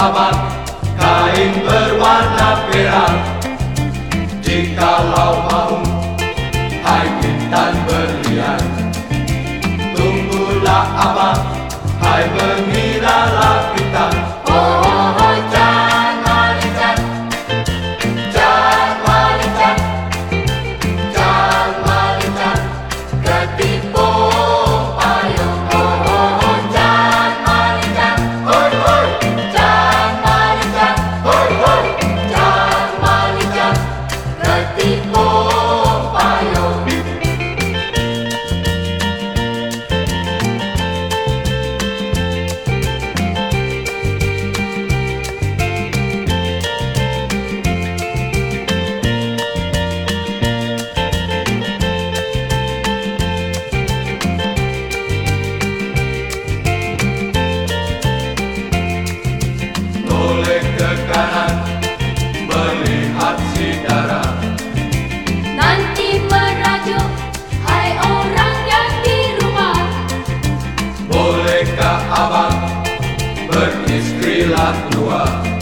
abad Kain berwarna perak. Jikalau mau Hai bintang berlian. Tunggulah abad Hai bengi. la noire.